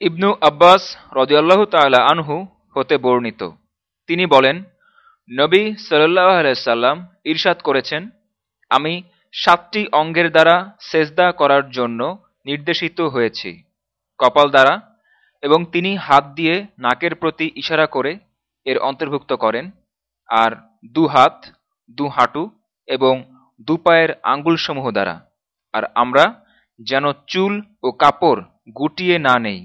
ইবনু আব্বাস রদিয়াল্লাহ তাল্লাহ আনহু হতে বর্ণিত। তিনি বলেন, নবী সাল্লাহ আলাইসাল্লাম ইরশাদ করেছেন, আমি সাতটি অঙ্গের দ্বারা সেজদা করার জন্য নির্দেশিত হয়েছি। কপাল দ্বারা এবং তিনি হাত দিয়ে নাকের প্রতি ইশারা করে এর অন্তর্ভুক্ত করেন, আর দু হাত, দু হাঁটু এবং দু পায়ের আঙ্গুলসমূহ দ্বারা। আর আমরা যেন চুল ও কাপড় গুটিয়ে না নেই।